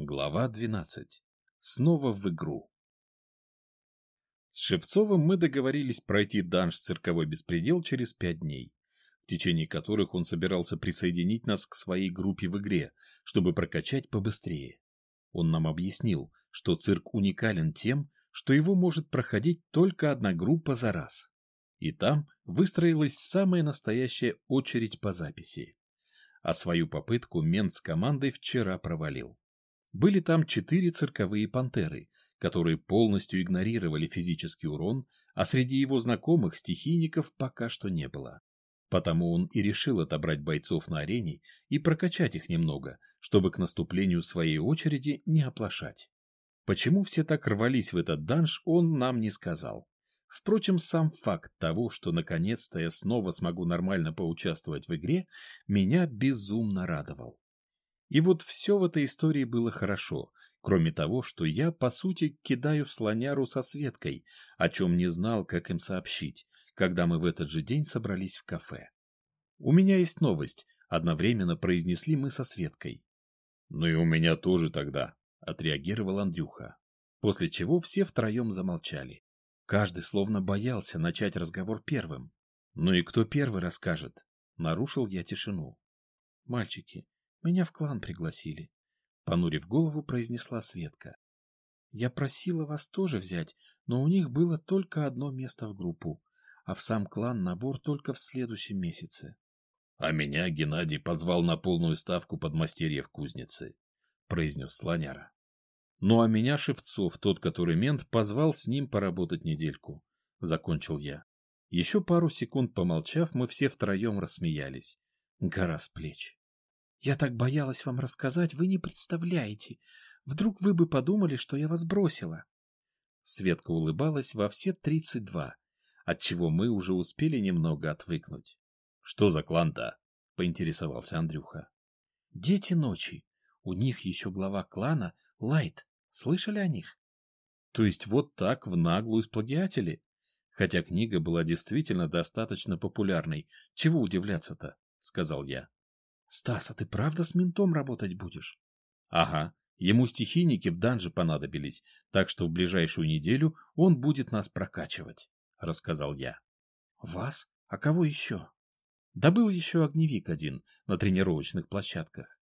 Глава 12. Снова в игру. С Шевцовым мы договорились пройти данж «Цирковой беспредел» через пять дней, в течение которых он собирался присоединить нас к своей группе в игре, чтобы прокачать побыстрее. Он нам объяснил, что цирк уникален тем, что его может проходить только одна группа за раз. И там выстроилась самая настоящая очередь по записи. А свою попытку мент с командой вчера провалил. Были там четыре цирковые пантеры, которые полностью игнорировали физический урон, а среди его знакомых стихийников пока что не было. Потому он и решил отобрать бойцов на арене и прокачать их немного, чтобы к наступлению своей очереди не оплошать. Почему все так рвались в этот данж, он нам не сказал. Впрочем, сам факт того, что наконец-то я снова смогу нормально поучаствовать в игре, меня безумно радовал. И вот все в этой истории было хорошо, кроме того, что я, по сути, кидаю слоняру со Светкой, о чем не знал, как им сообщить, когда мы в этот же день собрались в кафе. «У меня есть новость», — одновременно произнесли мы со Светкой. «Ну и у меня тоже тогда», — отреагировал Андрюха. После чего все втроем замолчали. Каждый словно боялся начать разговор первым. «Ну и кто первый расскажет?» Нарушил я тишину. «Мальчики, меня в клан пригласили», — понурив голову, произнесла Светка. «Я просила вас тоже взять, но у них было только одно место в группу, а в сам клан набор только в следующем месяце». «А меня Геннадий позвал на полную ставку подмастерьев кузницы», — произнес слоняра. «Ну а меня Шевцов, тот, который мент, позвал с ним поработать недельку», — закончил я. Еще пару секунд помолчав, мы все втроем рассмеялись. Гора с плеч. Я так боялась вам рассказать, вы не представляете. Вдруг вы бы подумали, что я вас бросила. Светка улыбалась во все тридцать два, отчего мы уже успели немного отвыкнуть. — Что за клан-то? — поинтересовался Андрюха. — Дети ночи. У них еще глава клана Лайт. Слышали о них? То есть вот так в наглую сплагиатели? Хотя книга была действительно достаточно популярной. Чего удивляться-то? — сказал я. Стас, а ты правда с ментом работать будешь? Ага, ему стихийники в данже понадобились, так что в ближайшую неделю он будет нас прокачивать, рассказал я. Вас? А кого еще? Да был еще огневик один на тренировочных площадках.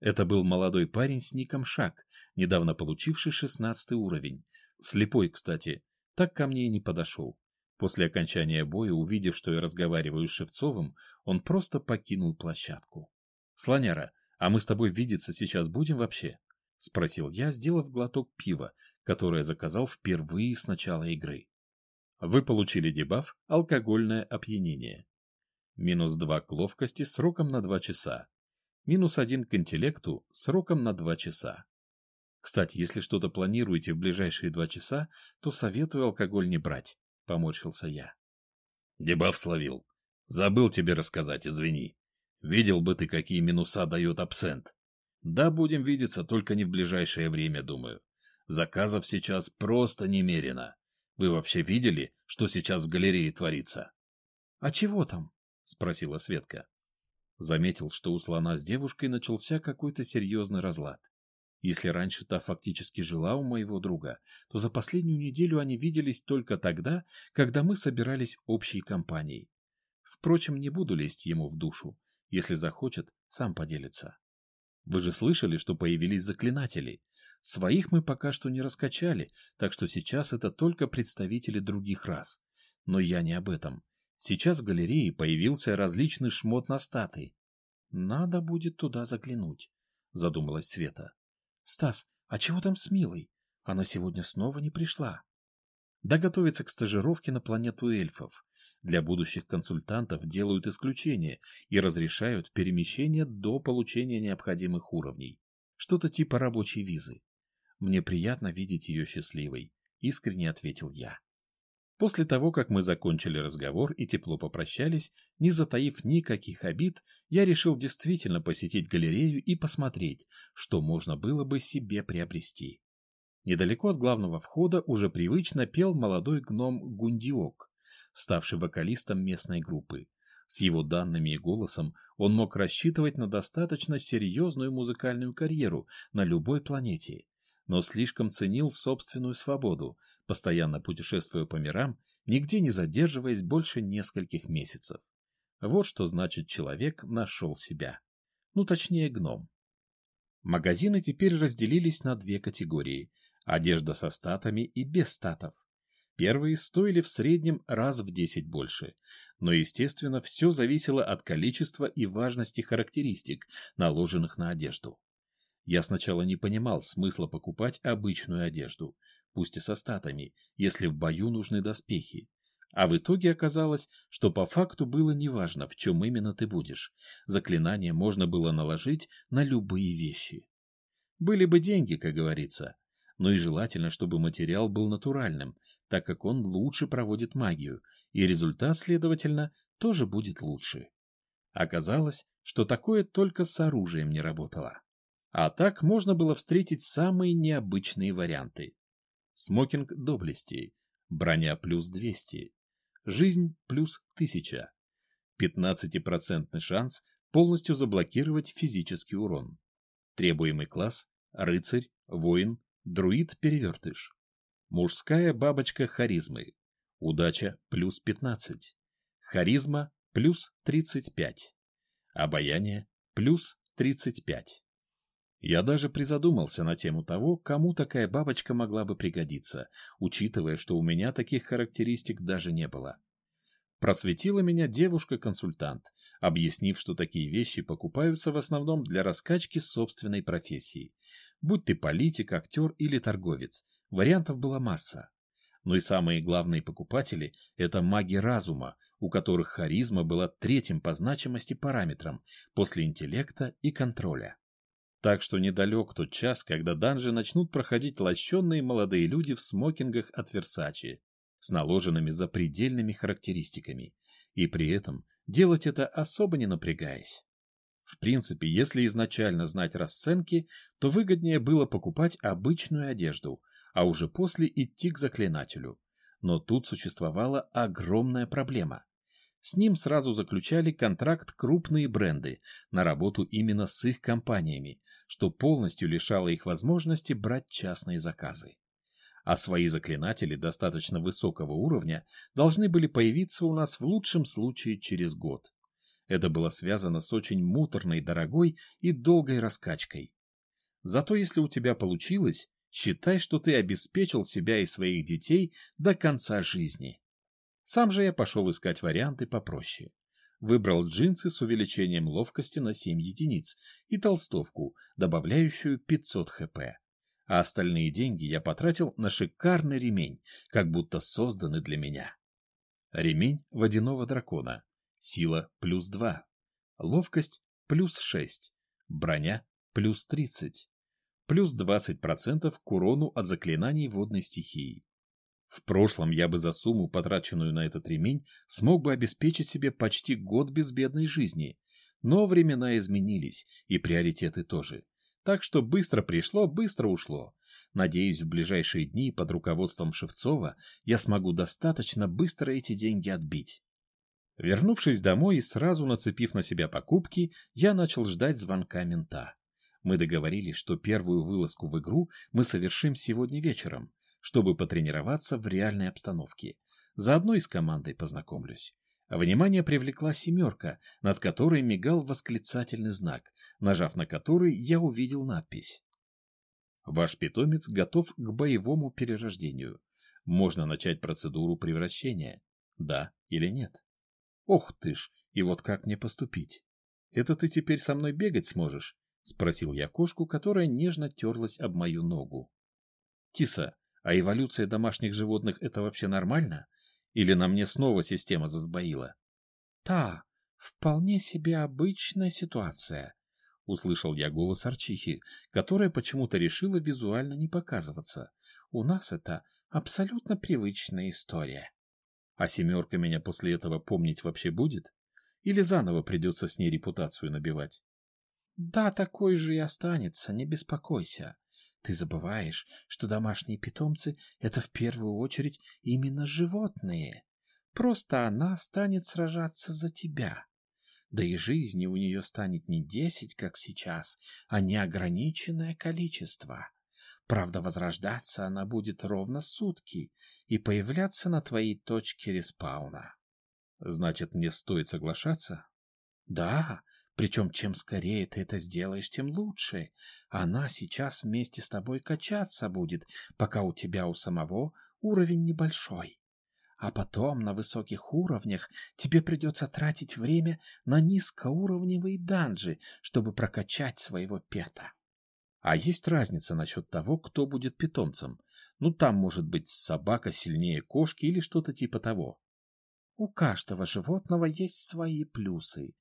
Это был молодой парень с ником Шак, недавно получивший шестнадцатый уровень. Слепой, кстати, так ко мне и не подошел. После окончания боя, увидев, что я разговариваю с Шевцовым, он просто покинул площадку. «Слоняра, а мы с тобой видеться сейчас будем вообще?» — спросил я, сделав глоток пива, которое заказал впервые с начала игры. Вы получили дебаф «Алкогольное опьянение». Минус два к ловкости сроком на два часа. Минус один к интеллекту сроком на два часа. Кстати, если что-то планируете в ближайшие два часа, то советую алкоголь не брать, — поморщился я. Дебаф словил. Забыл тебе рассказать, извини. Видел бы ты, какие минуса дает абсент. Да, будем видеться, только не в ближайшее время, думаю. Заказов сейчас просто немерено. Вы вообще видели, что сейчас в галерее творится? — А чего там? — спросила Светка. Заметил, что у слона с девушкой начался какой-то серьезный разлад. Если раньше та фактически жила у моего друга, то за последнюю неделю они виделись только тогда, когда мы собирались общей компанией. Впрочем, не буду лезть ему в душу. Если захочет, сам поделится. Вы же слышали, что появились заклинатели. Своих мы пока что не раскачали, так что сейчас это только представители других рас. Но я не об этом. Сейчас в галерее появился различный шмот на статы. Надо будет туда заглянуть, задумалась Света. Стас, а чего там с Милой? Она сегодня снова не пришла. Да готовится к стажировке на планету эльфов. Для будущих консультантов делают исключения и разрешают перемещение до получения необходимых уровней. Что-то типа рабочей визы. Мне приятно видеть ее счастливой, искренне ответил я. После того, как мы закончили разговор и тепло попрощались, не затаив никаких обид, я решил действительно посетить галерею и посмотреть, что можно было бы себе приобрести. Недалеко от главного входа уже привычно пел молодой гном Гундиок, ставший вокалистом местной группы. С его данными и голосом он мог рассчитывать на достаточно серьезную музыкальную карьеру на любой планете, но слишком ценил собственную свободу, постоянно путешествуя по мирам, нигде не задерживаясь больше нескольких месяцев. Вот что значит человек нашел себя. Ну, точнее, гном. Магазины теперь разделились на две категории – одежда со статами и без статов. Первые стоили в среднем раз в 10 больше, но, естественно, все зависело от количества и важности характеристик, наложенных на одежду. Я сначала не понимал смысла покупать обычную одежду, пусть и со статами, если в бою нужны доспехи. А в итоге оказалось, что по факту было неважно, в чем именно ты будешь. Заклинание можно было наложить на любые вещи. Были бы деньги, как говорится. Но и желательно, чтобы материал был натуральным, так как он лучше проводит магию, и результат, следовательно, тоже будет лучше. Оказалось, что такое только с оружием не работало. А так можно было встретить самые необычные варианты. Смокинг доблести, броня плюс 200, Жизнь плюс 1000. 15% шанс полностью заблокировать физический урон. Требуемый класс – рыцарь, воин, друид-перевертыш. Мужская бабочка харизмы. Удача плюс 15. Харизма плюс 35. Обаяние плюс 35. Я даже призадумался на тему того, кому такая бабочка могла бы пригодиться, учитывая, что у меня таких характеристик даже не было. Просветила меня девушка-консультант, объяснив, что такие вещи покупаются в основном для раскачки собственной профессии. Будь ты политик, актер или торговец, вариантов была масса. Но и самые главные покупатели – это маги разума, у которых харизма была третьим по значимости параметром после интеллекта и контроля. Так что недалек тот час, когда данжи начнут проходить лощенные молодые люди в смокингах от Версачи, с наложенными запредельными характеристиками, и при этом делать это особо не напрягаясь. В принципе, если изначально знать расценки, то выгоднее было покупать обычную одежду, а уже после идти к заклинателю. Но тут существовала огромная проблема. С ним сразу заключали контракт крупные бренды на работу именно с их компаниями, что полностью лишало их возможности брать частные заказы. А свои заклинатели достаточно высокого уровня должны были появиться у нас в лучшем случае через год. Это было связано с очень муторной, дорогой и долгой раскачкой. Зато если у тебя получилось, считай, что ты обеспечил себя и своих детей до конца жизни. Сам же я пошел искать варианты попроще. Выбрал джинсы с увеличением ловкости на 7 единиц и толстовку, добавляющую 500 хп. А остальные деньги я потратил на шикарный ремень, как будто созданный для меня. Ремень водяного дракона. Сила плюс 2. Ловкость плюс 6. Броня плюс 30. Плюс 20% к урону от заклинаний водной стихии. В прошлом я бы за сумму, потраченную на этот ремень, смог бы обеспечить себе почти год безбедной жизни. Но времена изменились, и приоритеты тоже. Так что быстро пришло, быстро ушло. Надеюсь, в ближайшие дни под руководством Шевцова я смогу достаточно быстро эти деньги отбить. Вернувшись домой и сразу нацепив на себя покупки, я начал ждать звонка мента. Мы договорились, что первую вылазку в игру мы совершим сегодня вечером, чтобы потренироваться в реальной обстановке. Заодно и с командой познакомлюсь. Внимание привлекла семерка, над которой мигал восклицательный знак, нажав на который я увидел надпись. Ваш питомец готов к боевому перерождению. Можно начать процедуру превращения. Да или нет? Ох ты ж, и вот как мне поступить? Это ты теперь со мной бегать сможешь? Спросил я кошку, которая нежно терлась об мою ногу. Тиса, а эволюция домашних животных – это вообще нормально? Или на мне снова система засбоила? — Та, вполне себе обычная ситуация, — услышал я голос Арчихи, которая почему-то решила визуально не показываться. У нас это абсолютно привычная история. А семерка меня после этого помнить вообще будет? Или заново придется с ней репутацию набивать? — Да, такой же и останется, не беспокойся. Ты забываешь, что домашние питомцы — это в первую очередь именно животные. Просто она станет сражаться за тебя. Да и жизни у нее станет не десять, как сейчас, а неограниченное количество. Правда, возрождаться она будет ровно сутки и появляться на твоей точке респауна. Значит, мне стоит соглашаться? Да, причем чем скорее ты это сделаешь, тем лучше. Она сейчас вместе с тобой качаться будет, пока у тебя у самого уровень небольшой. А потом на высоких уровнях тебе придется тратить время на низкоуровневые данжи, чтобы прокачать своего пета. А есть разница насчет того, кто будет питомцем? Ну, там может быть собака сильнее кошки или что-то типа того. У каждого животного есть свои плюсы.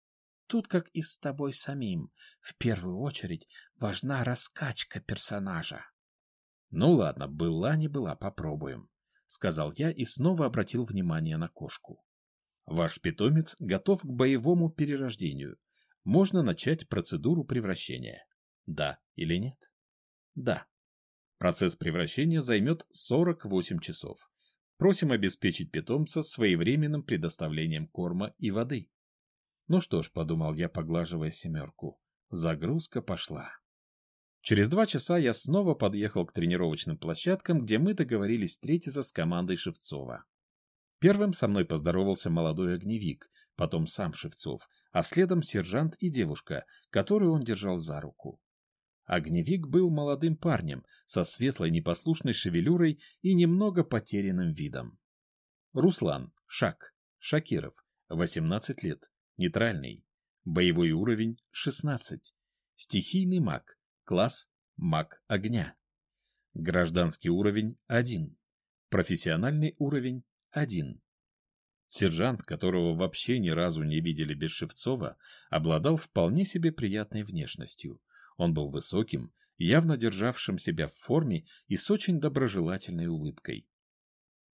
Тут, как и с тобой самим, в первую очередь важна раскачка персонажа. Ну ладно, была не была, попробуем, сказал я и снова обратил внимание на кошку. Ваш питомец готов к боевому перерождению. Можно начать процедуру превращения. Да или нет? Да. Процесс превращения займет 48 часов. Просим обеспечить питомца своевременным предоставлением корма и воды. Ну что ж, подумал я, поглаживая семерку, загрузка пошла. Через два часа я снова подъехал к тренировочным площадкам, где мы договорились встретиться с командой Шевцова. Первым со мной поздоровался молодой огневик, потом сам Шевцов, а следом сержант и девушка, которую он держал за руку. Огневик был молодым парнем, со светлой непослушной шевелюрой и немного потерянным видом. Руслан, Шак, Шакиров, 18 лет, Нейтральный. Боевой уровень 16. Стихийный маг. Класс маг огня. Гражданский уровень 1. Профессиональный уровень 1. Сержант, которого вообще ни разу не видели без Шевцова, обладал вполне себе приятной внешностью. Он был высоким, явно державшим себя в форме и с очень доброжелательной улыбкой.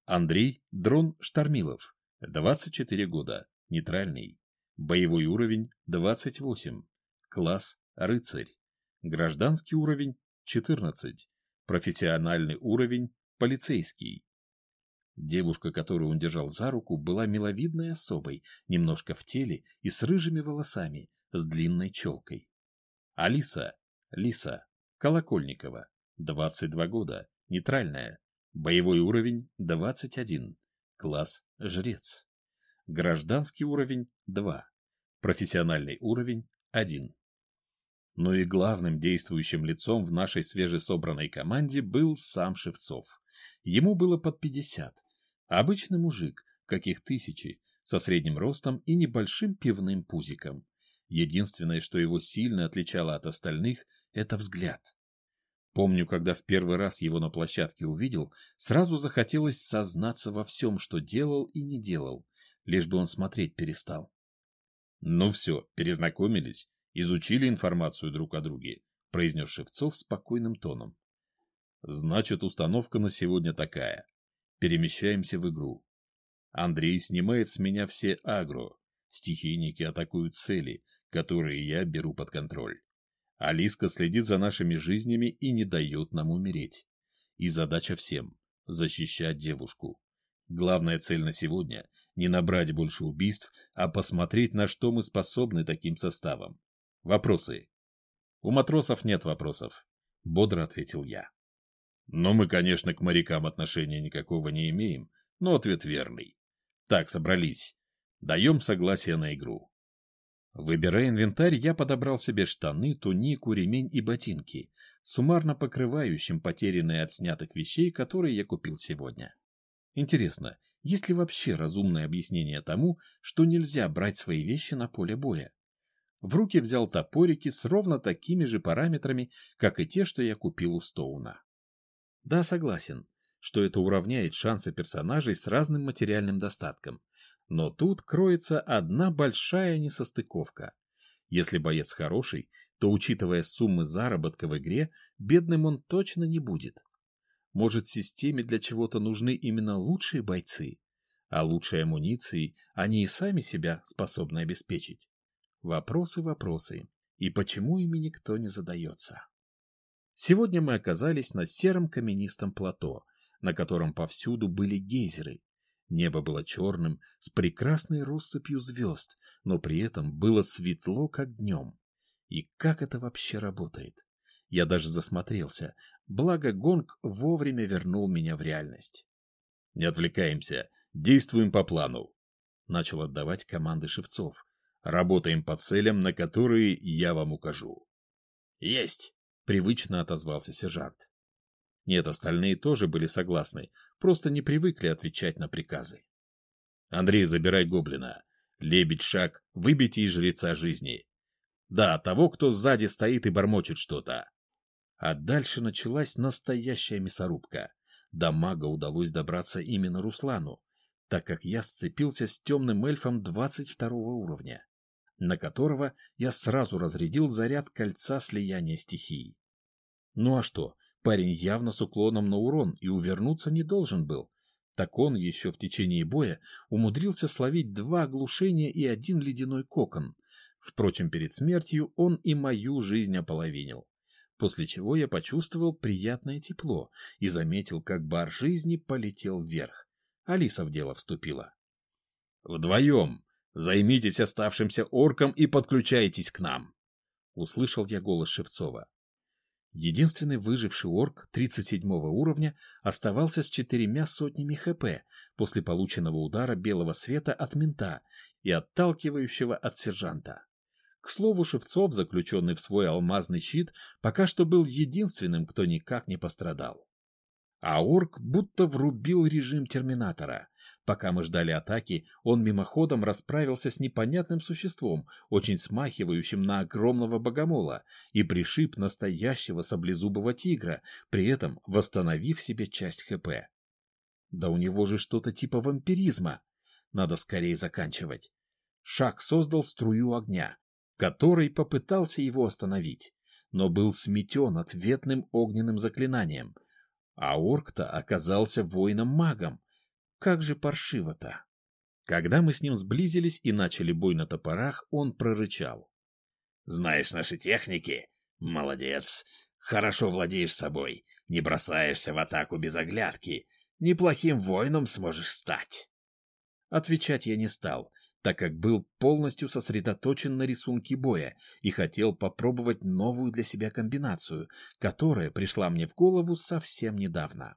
Андрей Дрон Штормилов, 24 года, нейтральный. Боевой уровень 28. Класс рыцарь. Гражданский уровень 14. Профессиональный уровень полицейский. Девушка, которую он держал за руку, была миловидной особой, немножко в теле и с рыжими волосами, с длинной челкой. Алиса, Лиса, Колокольникова, 22 года, нейтральная, боевой уровень 21, класс жрец. Гражданский уровень 2. Профессиональный уровень 1. Но и главным действующим лицом в нашей свежесобранной команде был сам Шевцов. Ему было под 50. Обычный мужик, каких тысячи, со средним ростом и небольшим пивным пузиком. Единственное, что его сильно отличало от остальных, это взгляд. Помню, когда в первый раз его на площадке увидел, сразу захотелось сознаться во всем, что делал и не делал, лишь бы он смотреть перестал. Ну все, перезнакомились, изучили информацию друг о друге, произнес Шевцов спокойным тоном. Значит, установка на сегодня такая. Перемещаемся в игру. Андрей снимает с меня все агро. Стихийники атакуют цели, которые я беру под контроль. Алиска следит за нашими жизнями и не дает нам умереть. И задача всем – защищать девушку. Главная цель на сегодня – не набрать больше убийств, а посмотреть, на что мы способны таким составом. Вопросы? У матросов нет вопросов, бодро ответил я. Но мы, конечно, к морякам отношения никакого не имеем, но ответ верный. Так, собрались. Даем согласие на игру. Выбирая инвентарь, я подобрал себе штаны, тунику, ремень и ботинки, суммарно покрывающим потерянные от снятых вещей, которые я купил сегодня. Интересно, есть ли вообще разумное объяснение тому, что нельзя брать свои вещи на поле боя? В руки взял топорики с ровно такими же параметрами, как и те, что я купил у Стоуна. Да, согласен, что это уравняет шансы персонажей с разным материальным достатком. Но тут кроется одна большая несостыковка. Если боец хороший, то, учитывая суммы заработка в игре, бедным он точно не будет. Может, системе для чего-то нужны именно лучшие бойцы, а лучшей амуницией они и сами себя способны обеспечить. Вопросы, вопросы. И почему ими никто не задается? Сегодня мы оказались на сером каменистом плато, на котором повсюду были гейзеры. Небо было черным, с прекрасной россыпью звезд, но при этом было светло, как днем. И как это вообще работает? Я даже засмотрелся, благо гонг вовремя вернул меня в реальность. «Не отвлекаемся, действуем по плану», — начал отдавать команды Шевцов. «Работаем по целям, на которые я вам укажу». «Есть!» — привычно отозвался сержант. Нет, остальные тоже были согласны, просто не привыкли отвечать на приказы. «Андрей, забирай гоблина. Лебедь, шаг, выбейте из жреца жизни. Да, того, кто сзади стоит и бормочет что-то». А дальше началась настоящая мясорубка. До мага удалось добраться именно Руслану, так как я сцепился с темным эльфом 22 уровня, на которого я сразу разрядил заряд кольца слияния стихий. Ну а что, Парень явно с уклоном на урон и увернуться не должен был. Так он еще в течение боя умудрился словить два оглушения и один ледяной кокон. Впрочем, перед смертью он и мою жизнь ополовинил. После чего я почувствовал приятное тепло и заметил, как бар жизни полетел вверх. Алиса в дело вступила. «Вдвоем! Займитесь оставшимся орком и подключайтесь к нам!» Услышал я голос Шевцова. Единственный выживший орк 37 уровня оставался с четырьмя сотнями хп после полученного удара белого света от мента и отталкивающего от сержанта. К слову, Шевцов, заключенный в свой алмазный щит, пока что был единственным, кто никак не пострадал. А орк будто врубил режим терминатора. Пока мы ждали атаки, он мимоходом расправился с непонятным существом, очень смахивающим на огромного богомола, и пришиб настоящего саблезубого тигра, при этом восстановив себе часть ХП. Да у него же что-то типа вампиризма. Надо скорее заканчивать. Шаг создал струю огня, который попытался его остановить, но был сметен ответным огненным заклинанием — а орк-то оказался воином-магом. Как же паршиво-то. Когда мы с ним сблизились и начали бой на топорах, он прорычал. «Знаешь наши техники? Молодец. Хорошо владеешь собой. Не бросаешься в атаку без оглядки. Неплохим воином сможешь стать». Отвечать я не стал, так как был полностью сосредоточен на рисунке боя и хотел попробовать новую для себя комбинацию, которая пришла мне в голову совсем недавно.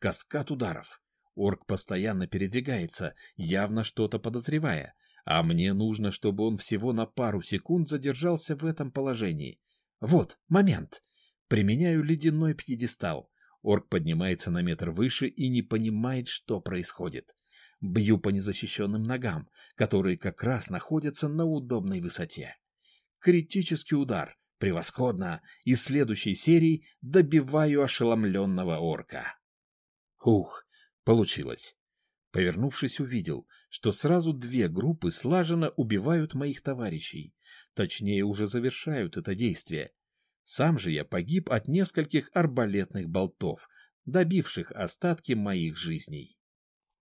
Каскад ударов. Орк постоянно передвигается, явно что-то подозревая, а мне нужно, чтобы он всего на пару секунд задержался в этом положении. Вот, момент. Применяю ледяной пьедестал. Орк поднимается на метр выше и не понимает, что происходит. Бью по незащищенным ногам, которые как раз находятся на удобной высоте. Критический удар. Превосходно. И следующей серии добиваю ошеломленного орка. Ух, получилось. Повернувшись, увидел, что сразу две группы слаженно убивают моих товарищей. Точнее, уже завершают это действие. Сам же я погиб от нескольких арбалетных болтов, добивших остатки моих жизней.